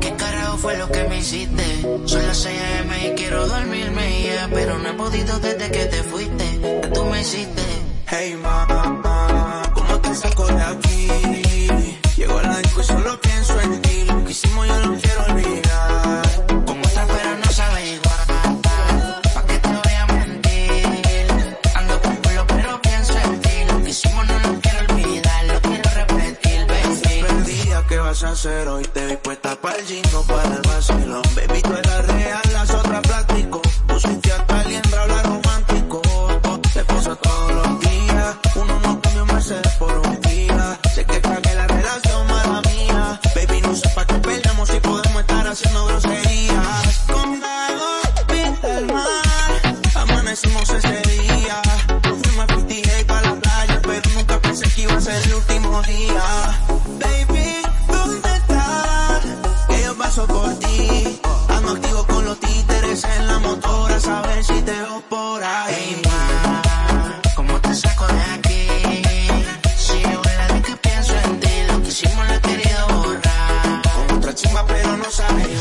¿Qué carajo fue lo que me hiciste? Son las 6 a.m. y quiero dormirme, yeah, pero no he podido desde que te fuiste. ¿Qué tú me hiciste? Hey, mamá, vas a hoy? Te vi puesta para el jingo, para el vacilón, baby. no sabes.